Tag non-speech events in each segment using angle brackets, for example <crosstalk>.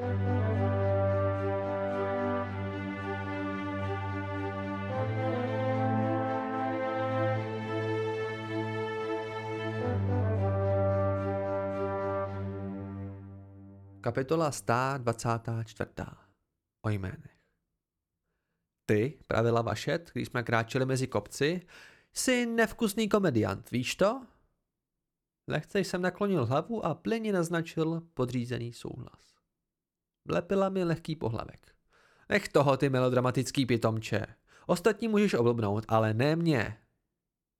Kapitola 124. O jménech. Ty, pravila Vašet, když jsme kráčeli mezi kopci, jsi nevkusný komediant, víš to? Lehce jsem naklonil hlavu a plyně naznačil podřízený souhlas. Vlepila mi lehký pohlavek. Nech toho, ty melodramatický pitomče. Ostatní můžeš oblbnout, ale ne mě.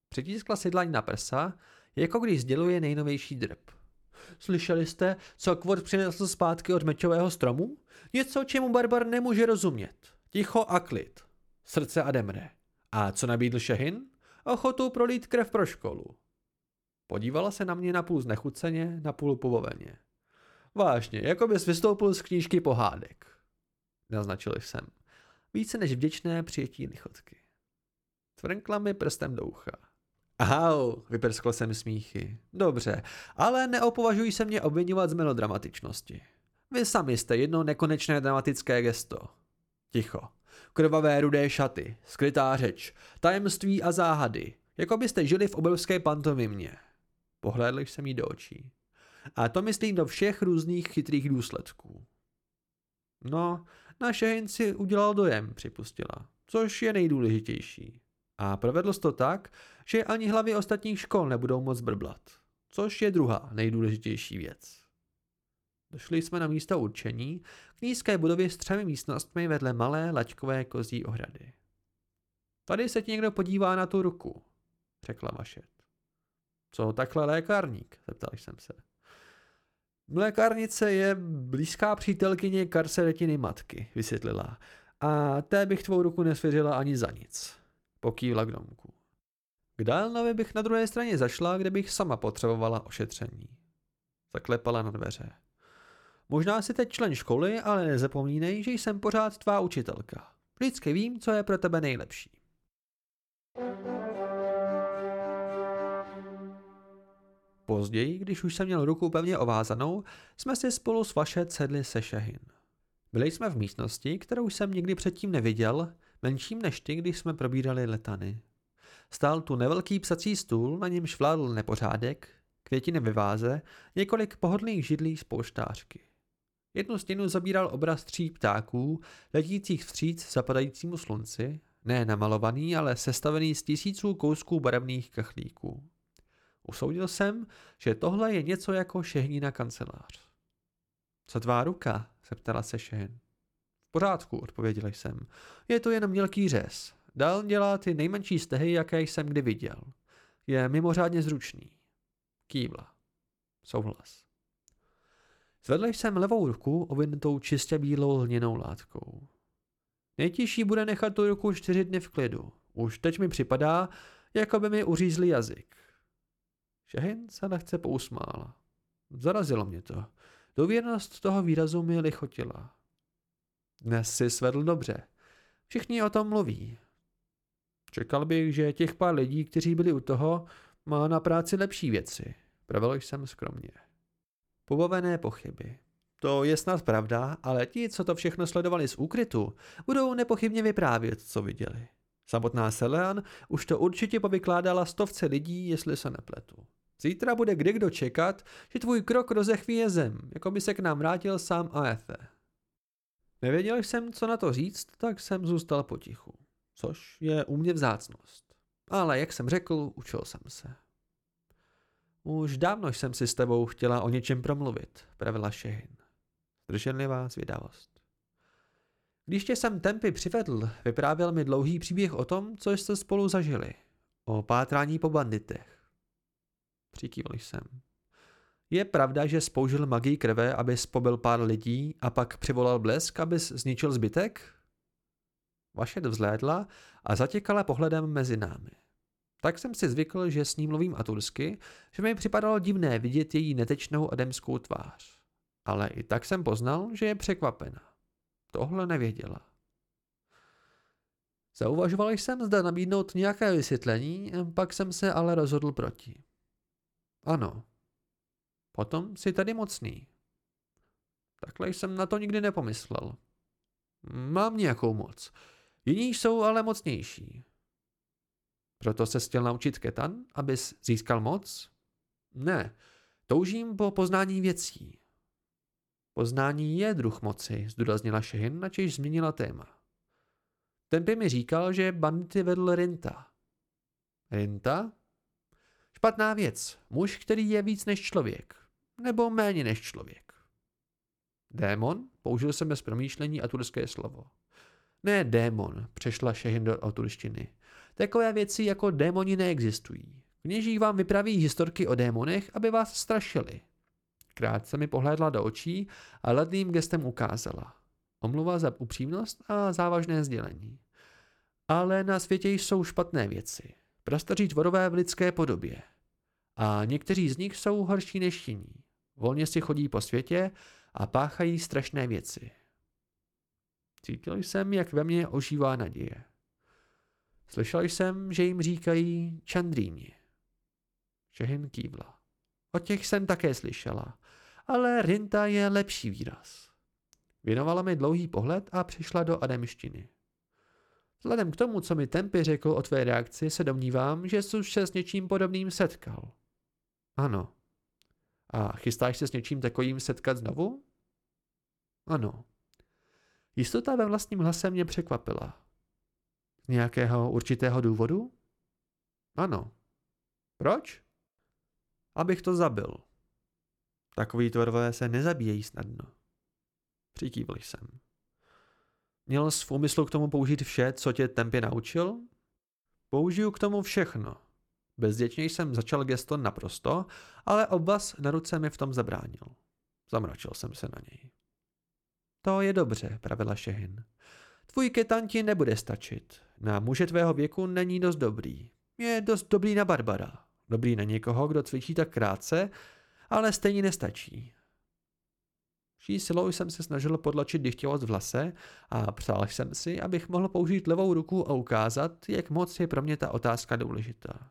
Přitiskla si dlaň na prsa, jako když sděluje nejnovější drb. Slyšeli jste, co Kvort přinesl zpátky od mečového stromu? Něco, čemu Barbar nemůže rozumět. Ticho a klid. Srdce a demre. A co nabídl Šehin? Ochotu prolít krev pro školu. Podívala se na mě napůl znechuceně, napůl povoveně. Vážně, jako bys vystoupil z knížky pohádek. Naznačil jsem. Více než vděčné přijetí lichotky. Tvrnkla mi prstem do ucha. Au, vyprskl jsem smíchy. Dobře, ale neopovažuj se mě obvinovat z melodramatičnosti. Vy sami jste jedno nekonečné dramatické gesto. Ticho. Krvavé rudé šaty, skrytá řeč, tajemství a záhady, jako byste žili v obrovské pantomimě. Pohlédl jsem jí do očí. A to myslím do všech různých chytrých důsledků. No, naše Hinci udělal dojem, připustila, což je nejdůležitější. A provedl to tak, že ani hlavy ostatních škol nebudou moc brblat, což je druhá nejdůležitější věc. Došli jsme na místo určení k nízké budově s třemi místnostmi vedle malé laťkové kozí ohrady. Tady se ti někdo podívá na tu ruku, řekla Vašet. Co takhle lékárník, zeptal jsem se. Lékárnice je blízká přítelkyně karceretiny matky, vysvětlila. A té bych tvou ruku nesvěřila ani za nic. Pokývla k domku. K Dálnovi bych na druhé straně zašla, kde bych sama potřebovala ošetření. Zaklepala na dveře. Možná jsi teď člen školy, ale nezapomínej, že jsem pořád tvá učitelka. Vždycky vím, co je pro tebe nejlepší. Později, když už jsem měl ruku pevně ovázanou, jsme si spolu s Vašet sedli se Šehin. Byli jsme v místnosti, kterou jsem nikdy předtím neviděl, menším než ty, když jsme probírali letany. Stál tu nevelký psací stůl, na němž vládl nepořádek, květiny ve váze, několik pohodlných židlí z polštářky. Jednu stěnu zabíral obraz tří ptáků, letících vstříc zapadajícímu slunci, ne namalovaný, ale sestavený z tisíců kousků barevných kachlíků. Usoudil jsem, že tohle je něco jako šehnina kancelář. Co tvá ruka? zeptala se Šehen. V pořádku, odpověděl jsem. Je to jen mělký řez. Dal dělá ty nejmenší stehy, jaké jsem kdy viděl. Je mimořádně zručný. Kývla. Souhlas. Zvedl jsem levou ruku ovinutou čistě bílou lněnou látkou. Nejtěžší bude nechat tu ruku čtyři dny v klidu. Už teď mi připadá, jako by mi uřízli jazyk. Šahin se lehce pousmála. Zarazilo mě to. Důvěrnost toho výrazu mi lichotila. Dnes si svedl dobře. Všichni o tom mluví. Čekal bych, že těch pár lidí, kteří byli u toho, má na práci lepší věci. Pravil jsem skromně. Pobavené pochyby. To je snad pravda, ale ti, co to všechno sledovali z úkrytu, budou nepochybně vyprávět, co viděli. Samotná Selean už to určitě povykládala stovce lidí, jestli se nepletu. Zítra bude kde kdo čekat, že tvůj krok rozechvíje zem, jako by se k nám vrátil sám Aethe. Nevěděl jsem, co na to říct, tak jsem zůstal potichu, což je u mě vzácnost. Ale jak jsem řekl, učil jsem se. Už dávno jsem si s tebou chtěla o něčem promluvit, pravila Šehin. Zdrženlivá zvědavost. Když tě jsem tempy přivedl, vyprávěl mi dlouhý příběh o tom, co jste spolu zažili. O pátrání po banditech. Přikývl jsem. Je pravda, že spoužil magii krve, aby spobil pár lidí a pak přivolal blesk, aby zničil zbytek? Vaše vzlédla a zatěkala pohledem mezi námi. Tak jsem si zvykl, že s ním mluvím atursky, že mi připadalo divné vidět její netečnou ademskou tvář. Ale i tak jsem poznal, že je překvapena. Tohle nevěděla. Zauvažoval jsem, zda nabídnout nějaké vysvětlení, pak jsem se ale rozhodl proti. Ano. Potom si tady mocný. Takhle jsem na to nikdy nepomyslel. Mám nějakou moc. Jiní jsou ale mocnější. Proto se chtěl naučit ketan, abys získal moc? Ne, toužím po poznání věcí. Poznání je druh moci, zdůraznila Shehin, načež změnila téma. Tempy mi říkal, že bandity vedl Rinta. Rinta? Špatná věc. Muž, který je víc než člověk. Nebo méně než člověk. Démon? Použil jsem bez promýšlení aturské slovo. Ne démon, přešla Shehin do aturštiny. Takové věci jako démoni neexistují. Kněží vám vypraví historky o démonech, aby vás strašili. Krátce mi pohlédla do očí a ledným gestem ukázala. Omluva za upřímnost a závažné sdělení. Ale na světě jsou špatné věci. Prastaří tvorové v lidské podobě. A někteří z nich jsou horší než jiní. Volně si chodí po světě a páchají strašné věci. Cítil jsem, jak ve mně ožívá naděje. Slyšel jsem, že jim říkají čandrýni. Šehin kývla. O těch jsem také slyšela, ale rinta je lepší výraz. Věnovala mi dlouhý pohled a přišla do ademštiny. Vzhledem k tomu, co mi Tempy řekl o tvé reakci, se domnívám, že jsi už se s něčím podobným setkal. Ano. A chystáš se s něčím takovým setkat znovu? Ano. Jistota ve vlastním hlase mě překvapila. Z nějakého určitého důvodu? Ano. Proč? Abych to zabil. Takový tvorové se nezabíjejí snadno. Přikývl jsem. Měl jsi v úmyslu k tomu použít vše, co tě tempě naučil? Použiju k tomu všechno. Bezděčně jsem začal gesto naprosto, ale obvaz na ruce mi v tom zabránil. Zamračil jsem se na něj. To je dobře, pravila Šehin. Tvůj ketan ti nebude stačit. Na muže tvého věku není dost dobrý. Je dost dobrý na Barbara. Dobrý na někoho, kdo cvičí tak krátce, ale stejně nestačí. Vší silou jsem se snažil podlačit dychtivost v hlase a přál jsem si, abych mohl použít levou ruku a ukázat, jak moc je pro mě ta otázka důležitá.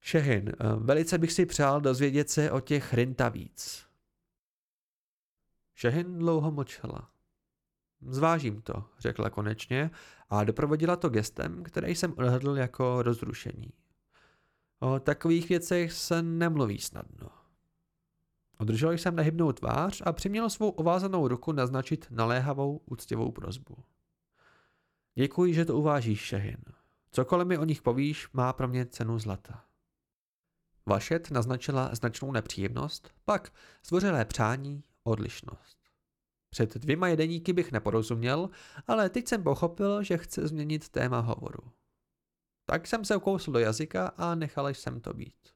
Šehin, velice bych si přál dozvědět se o těch Rinta víc. Šehin dlouho mlčela. Zvážím to, řekla konečně a doprovodila to gestem, který jsem odhadl jako rozrušení. O takových věcech se nemluví snadno. Održel jsem nehybnou tvář a přiměl svou ovázanou ruku naznačit naléhavou, úctivou prozbu. Děkuji, že to uvážíš, Šehin. Cokoliv mi o nich povíš, má pro mě cenu zlata. Vašet naznačila značnou nepříjemnost, pak zdvořilé přání, odlišnost. Před dvěma jedeníky bych neporozuměl, ale teď jsem pochopil, že chce změnit téma hovoru. Tak jsem se ukousl do jazyka a nechal jsem to být.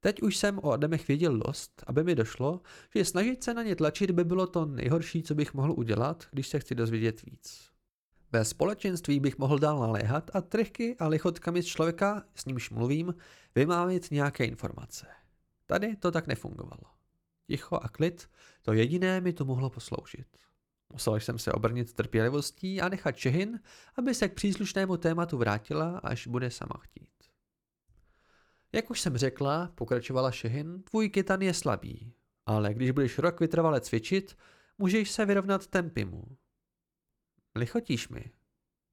Teď už jsem o Adamech věděl dost, aby mi došlo, že snažit se na ně tlačit by bylo to nejhorší, co bych mohl udělat, když se chci dozvědět víc. Ve společenství bych mohl dál naléhat a trichky a lichotkami z člověka, s nímž mluvím, vymávit nějaké informace. Tady to tak nefungovalo. Ticho a klid, to jediné mi to mohlo posloužit. Musel jsem se obrnit trpělivostí a nechat Čehin, aby se k příslušnému tématu vrátila, až bude sama chtít. Jak už jsem řekla, pokračovala Šehin, tvůj kytan je slabý, ale když budeš rok vytrvale cvičit, můžeš se vyrovnat tempimu. Lichotíš mi.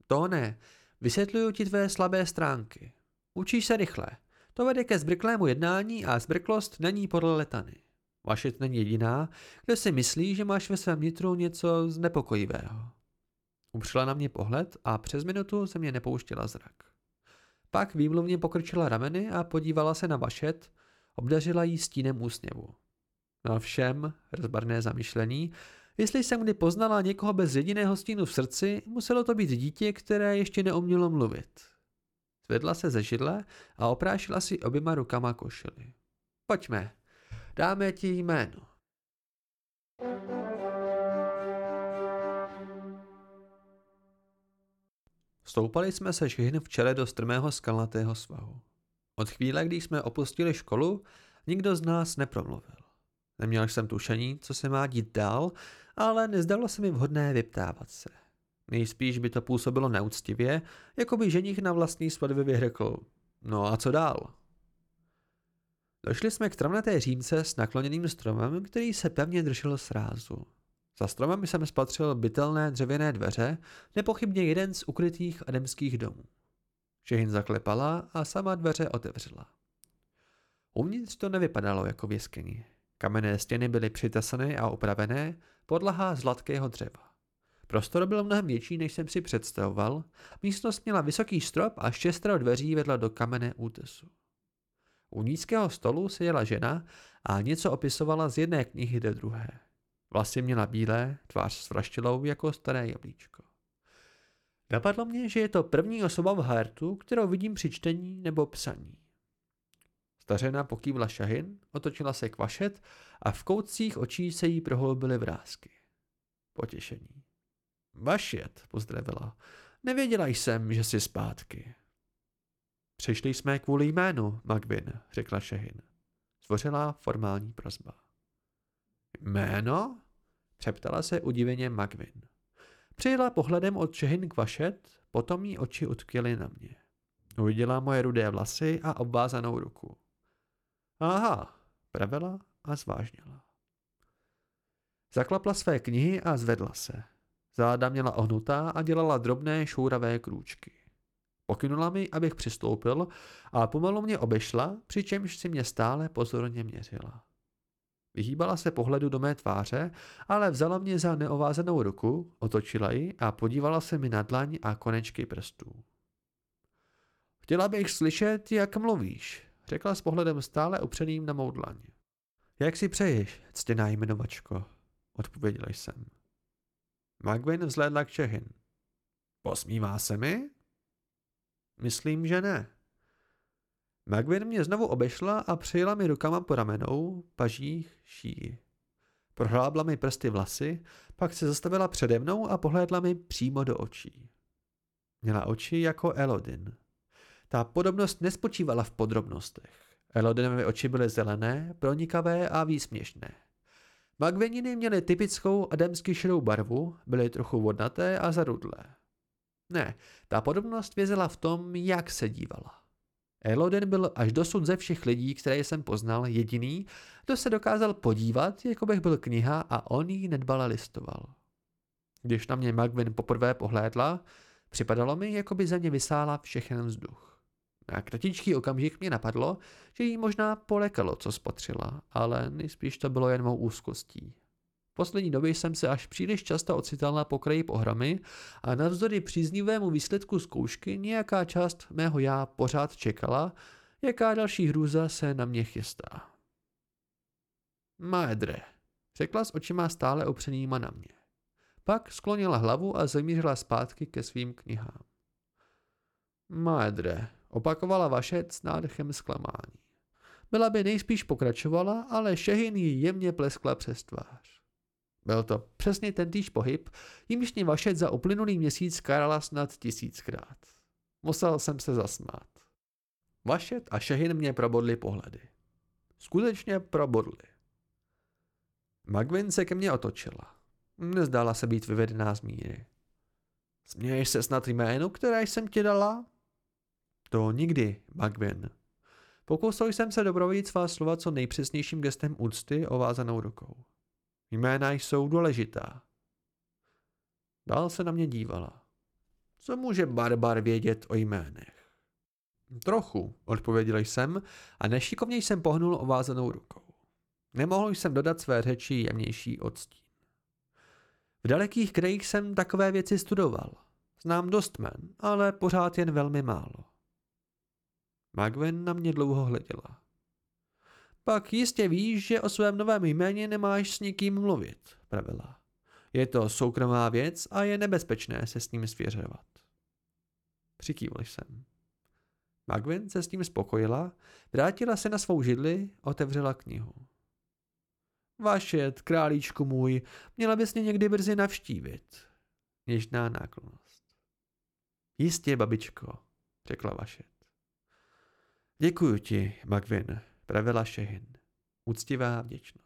To ne, vysvětluju ti tvé slabé stránky. Učíš se rychle. To vede ke zbrklému jednání a zbrklost není podle letany. Vašet není jediná, kde si myslí, že máš ve svém nitru něco znepokojivého. Upřela na mě pohled a přes minutu se mě nepouštěla zrak. Pak výmluvně pokrčila rameny a podívala se na Vašet, obdařila jí stínem úsměvu. No všem, rozbarné zamyšlení, jestli jsem kdy poznala někoho bez jediného stínu v srdci, muselo to být dítě, které ještě neumělo mluvit. Zvedla se ze židle a oprášila si oběma rukama košily. Pojďme, dáme ti jméno. Stoupali jsme se všichni v čele do strmého skalnatého svahu. Od chvíle, kdy jsme opustili školu, nikdo z nás nepromluvil. Neměl jsem tušení, co se má dít dál, ale nezdalo se mi vhodné vyptávat se. Nejspíš by to působilo neúctivě, jako by ženich na vlastní svatbě vyhrkl. No a co dál? Došli jsme k travnaté římce s nakloněným stromem, který se pevně držel srázu. Za stromem jsem spatřil bytelné dřevěné dveře, nepochybně jeden z ukrytých ademských domů. Šehin zaklepala a sama dveře otevřela. Uvnitř to nevypadalo jako v jeskyni. Kamenné stěny byly přitasané a upravené, podlaha z hladkého dřeva. Prostor byl mnohem větší, než jsem si představoval. Místnost měla vysoký strop a šestero dveří vedla do kamenné útesu. U nízkého stolu seděla žena a něco opisovala z jedné knihy do druhé. Vlasy měla bílé, tvář s jako staré jablíčko. Napadlo mě, že je to první osoba v Hartu, kterou vidím při čtení nebo psaní. Stařena pokývla šahin, otočila se k vašet a v koutcích očí se jí prohloubily vrázky. Potěšení. Vašet, pozdravila. Nevěděla jsem, že jsi zpátky. Přišli jsme kvůli jménu, Magvin, řekla Šehin. Stvořila formální prozba. Jméno? Přeptala se udiveně Magvin. Přijela pohledem od Šehin k Vašet, potom jí oči utkvěly na mě. Uviděla moje rudé vlasy a obvázanou ruku. Aha, pravila a zvážnila. Zaklapla své knihy a zvedla se. Záda měla ohnutá a dělala drobné šouravé krůčky. Pokynula mi, abych přistoupil a pomalu mě obešla, přičemž si mě stále pozorně měřila. Vyhýbala se pohledu do mé tváře, ale vzala mě za neovázenou ruku, otočila ji a podívala se mi na dlaň a konečky prstů. Chtěla bych slyšet, jak mluvíš, řekla s pohledem stále upřeným na mou dlaň. Jak si přeješ, ctěná jmenovačko, odpověděla jsem. Magwin vzhlédla k Čehin. Posmívá se mi? Myslím, že ne. Magwin mě znovu obešla a přijela mi rukama po ramenou, pažích, šíji. Prohlábla mi prsty vlasy, pak se zastavila přede mnou a pohlédla mi přímo do očí. Měla oči jako Elodin. Ta podobnost nespočívala v podrobnostech. Elodinovy oči byly zelené, pronikavé a výsměšné. Magveniny měly typickou adamsky šedou barvu, byly trochu vodnaté a zarudlé. Ne, ta podobnost vězela v tom, jak se dívala. Elodin byl až dosud ze všech lidí, které jsem poznal, jediný, kdo se dokázal podívat, jako bych byl kniha a on ji nedbale listoval. Když na mě Magvin poprvé pohlédla, připadalo mi, jako by ze mě vysála všechen vzduch. Na kratičký okamžik mě napadlo, že jí možná polekalo, co spatřila, ale nejspíš to bylo jen mou úzkostí. Poslední době jsem se až příliš často ocital na pokraji pohromy a navzdory příznivému výsledku zkoušky nějaká část mého já pořád čekala, jaká další hrůza se na mě chystá. Maedre, řekla s očima stále opřenýma na mě. Pak sklonila hlavu a zamířila zpátky ke svým knihám. Maedre, Opakovala vaše s nádechem zklamání. Byla by nejspíš pokračovala, ale Šehin jí jemně pleskla přes tvář. Byl to přesně ten týž pohyb, jimž mě Vašet za uplynulý měsíc karala snad tisíckrát. Musel jsem se zasmát. Vašet a Šehin mě probodli pohledy. Skutečně probodli. Magvin se ke mně otočila. Nezdála se být vyvedená z míry. Směješ se snad jménu, které jsem ti dala? To nikdy, Magvin. Pokusil jsem se doprovodit svá slova co nejpřesnějším gestem úcty ovázanou rukou. Jména jsou důležitá. Dál se na mě dívala. Co může barbar vědět o jménech? Trochu, odpověděl jsem a nešikovně jsem pohnul ovázanou rukou. Nemohl jsem dodat své řeči jemnější odstín. V dalekých krajích jsem takové věci studoval. Znám dost men, ale pořád jen velmi málo. Magwen na mě dlouho hleděla. Pak jistě víš, že o svém novém jméně nemáš s nikým mluvit, pravila. Je to soukromá věc a je nebezpečné se s ním svěřovat. Přikývl jsem. Magwen se s tím spokojila, vrátila se na svou židli, otevřela knihu. Vašet, králíčku můj, měla bys mě někdy brzy navštívit. Něžná náklonost. Jistě, babičko, řekla Vašet. Děkuji ti, Magvin, pravila Šehin. Úctivá vděčnost.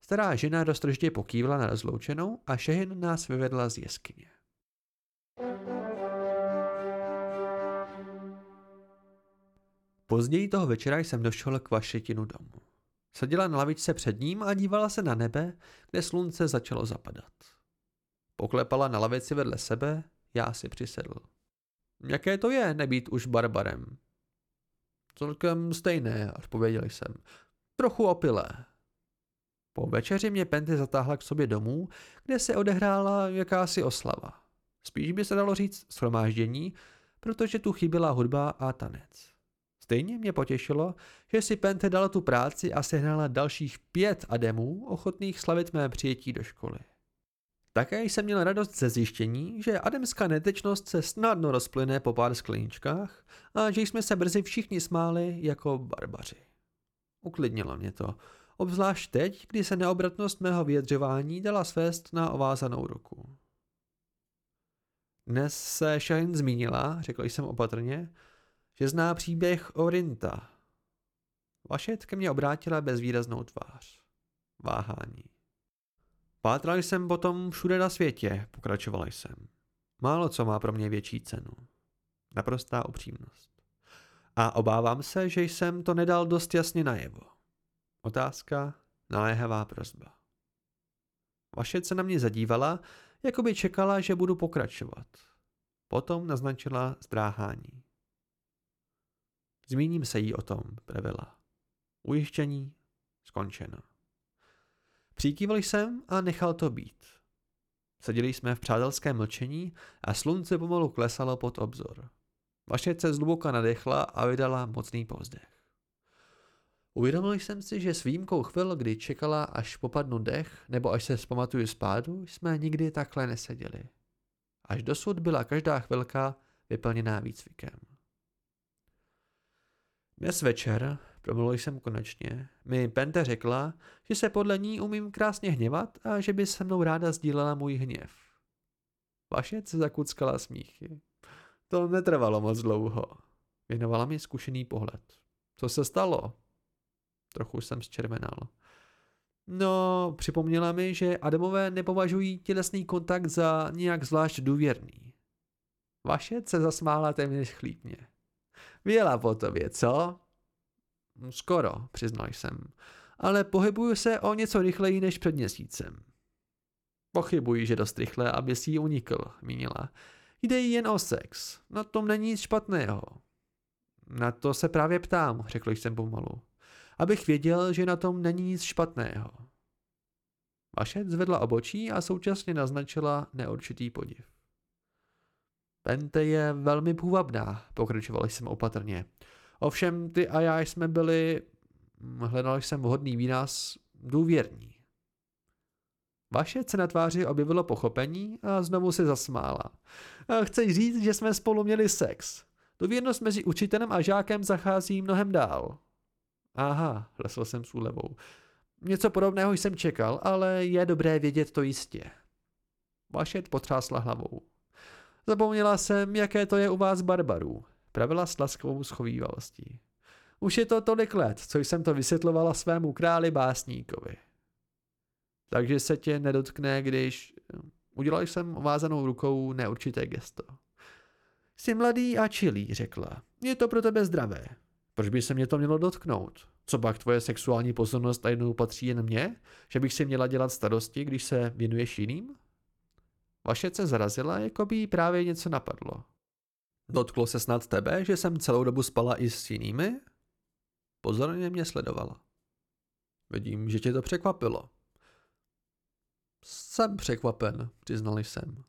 Stará žena roztržitě pokývla na rozloučenou a Šehin nás vyvedla z jeskyně. Později toho večera jsem došel k vašetinu domu. Seděla na lavičce před ním a dívala se na nebe, kde slunce začalo zapadat. Poklepala na lavici vedle sebe, já si přisedl. Jaké to je nebýt už barbarem? Celkem stejné, odpověděl jsem. Trochu opilé. Po večeři mě Penty zatáhla k sobě domů, kde se odehrála jakási oslava. Spíš by se dalo říct shromáždění, protože tu chyběla hudba a tanec. Stejně mě potěšilo, že si Pente dala tu práci a sehnala dalších pět ademů ochotných slavit mé přijetí do školy. Také jsem měl radost ze zjištění, že ademská netečnost se snadno rozplyne po pár skleničkách a že jsme se brzy všichni smáli jako barbaři. Uklidnilo mě to, obzvlášť teď, kdy se neobratnost mého vyjadřování dala svést na ovázanou ruku. Dnes se Shine zmínila, řekl jsem opatrně, že zná příběh Orinta. Vašet ke mně obrátila bezvýraznou tvář. Váhání. Pátral jsem potom všude na světě, pokračovala jsem. Málo co má pro mě větší cenu. Naprostá upřímnost. A obávám se, že jsem to nedal dost jasně najevo. Otázka, naléhavá prozba. Vaše se na mě zadívala, jako by čekala, že budu pokračovat. Potom naznačila zdráhání. Zmíním se jí o tom, previla. Ujištění skončeno. Přikývl jsem a nechal to být. Seděli jsme v přátelském mlčení a slunce pomalu klesalo pod obzor. Vaše se zhluboka nadechla a vydala mocný povzdech. Uvědomil jsem si, že s výjimkou chvil, kdy čekala, až popadnu dech, nebo až se zpamatuju spádu, jsme nikdy takhle neseděli. Až dosud byla každá chvilka vyplněná výcvikem. Dnes večer, promluvil jsem konečně, mi Pente řekla, že se podle ní umím krásně hněvat a že by se mnou ráda sdílela můj hněv. Vašec zakuckala smíchy. To netrvalo moc dlouho. Věnovala mi zkušený pohled. Co se stalo? Trochu jsem zčervenal. No, připomněla mi, že Adamové nepovažují tělesný kontakt za nějak zvlášť důvěrný. Vašec se zasmála téměř chlípně. Věla po tobě, co? Skoro, přiznal jsem. Ale pohybuju se o něco rychleji než před měsícem. Pochybuji, že dost rychle, aby si ji unikl, mínila. Jde jen o sex. Na tom není nic špatného. Na to se právě ptám, řekl jsem pomalu. Abych věděl, že na tom není nic špatného. Vašet zvedla obočí a současně naznačila neurčitý podiv. Pente je velmi půvabná, pokračoval jsem opatrně. Ovšem ty a já jsme byli, hledal jsem vhodný výraz, důvěrní. Vaše se na tváři objevilo pochopení a znovu se zasmála. Chceš říct, že jsme spolu měli sex. Důvěrnost mezi učitelem a žákem zachází mnohem dál. Aha, lesl jsem s úlevou. Něco podobného jsem čekal, ale je dobré vědět to jistě. Vašet potřásla hlavou. Zapomněla jsem, jaké to je u vás barbarů. Pravila s laskovou schovývalostí. Už je to tolik let, co jsem to vysvětlovala svému králi básníkovi. Takže se tě nedotkne, když... Udělal jsem vázanou rukou neurčité gesto. Jsi mladý a čilý, řekla. Je to pro tebe zdravé. Proč by se mě to mělo dotknout? Co pak tvoje sexuální pozornost a jednou patří jen mně? Že bych si měla dělat starosti, když se věnuješ jiným? Vaše se zarazila, jako by jí právě něco napadlo. Dotklo se snad tebe, že jsem celou dobu spala i s jinými? Pozorně mě sledovala. Vidím, že tě to překvapilo. Jsem překvapen, přiznal jsem.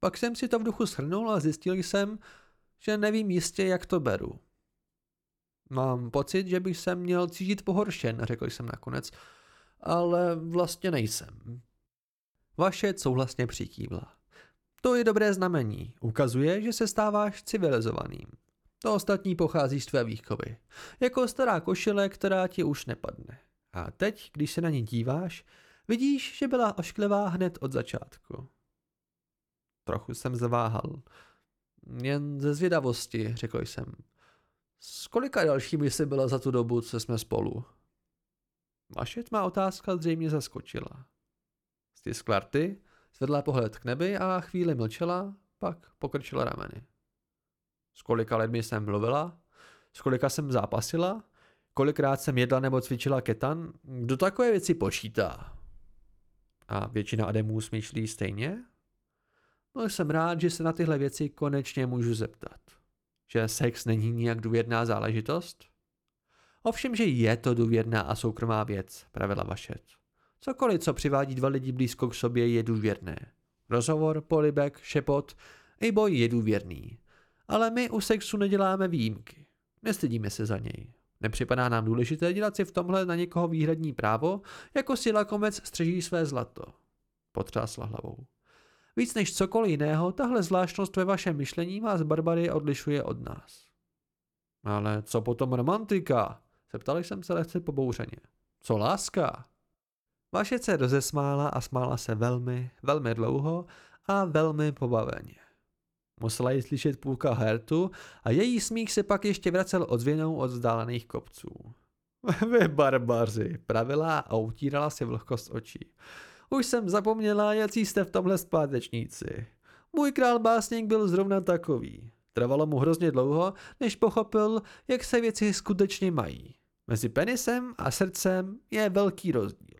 Pak jsem si to v duchu shrnul a zjistil jsem, že nevím jistě, jak to beru. Mám pocit, že bych se měl cítit pohoršen, řekl jsem nakonec, ale vlastně nejsem. Vaše souhlasně přikývla. To je dobré znamení. Ukazuje, že se stáváš civilizovaným. To ostatní pochází z tvé výchovy. Jako stará košile, která ti už nepadne. A teď, když se na ní díváš, vidíš, že byla ošklivá hned od začátku. Trochu jsem zaváhal. Jen ze zvědavosti, řekl jsem. S kolika dalšími jsi byla za tu dobu, co jsme spolu? Vaše má otázka zřejmě zaskočila. Stiskla rty, zvedla pohled k nebi a chvíli mlčela, pak pokrčila rameny. S kolika lidmi jsem mluvila? S kolika jsem zápasila? Kolikrát jsem jedla nebo cvičila ketan? Kdo takové věci počítá? A většina ademů smýšlí stejně? No jsem rád, že se na tyhle věci konečně můžu zeptat. Že sex není nijak důvěrná záležitost? Ovšem, že je to důvěrná a soukromá věc, pravila Vašet. Cokoliv, co přivádí dva lidi blízko k sobě, je důvěrné. Rozhovor, polibek, šepot, i boj je důvěrný. Ale my u sexu neděláme výjimky. Nestydíme se za něj. Nepřipadá nám důležité dělat si v tomhle na někoho výhradní právo, jako si lakomec střeží své zlato. Potřásla hlavou. Víc než cokoliv jiného, tahle zvláštnost ve vašem myšlení vás Barbary odlišuje od nás. Ale co potom romantika? Zeptal jsem se lehce pobouřeně. Co láska? Vaše se rozesmála a smála se velmi, velmi dlouho a velmi pobaveně. Musela ji slyšet půlka hertu a její smích se pak ještě vracel odzvěnou od vzdálených kopců. <laughs> Vy barbaři, pravila a utírala si vlhkost očí. Už jsem zapomněla, jaký jste v tomhle zpátečníci. Můj král básník byl zrovna takový. Trvalo mu hrozně dlouho, než pochopil, jak se věci skutečně mají. Mezi penisem a srdcem je velký rozdíl.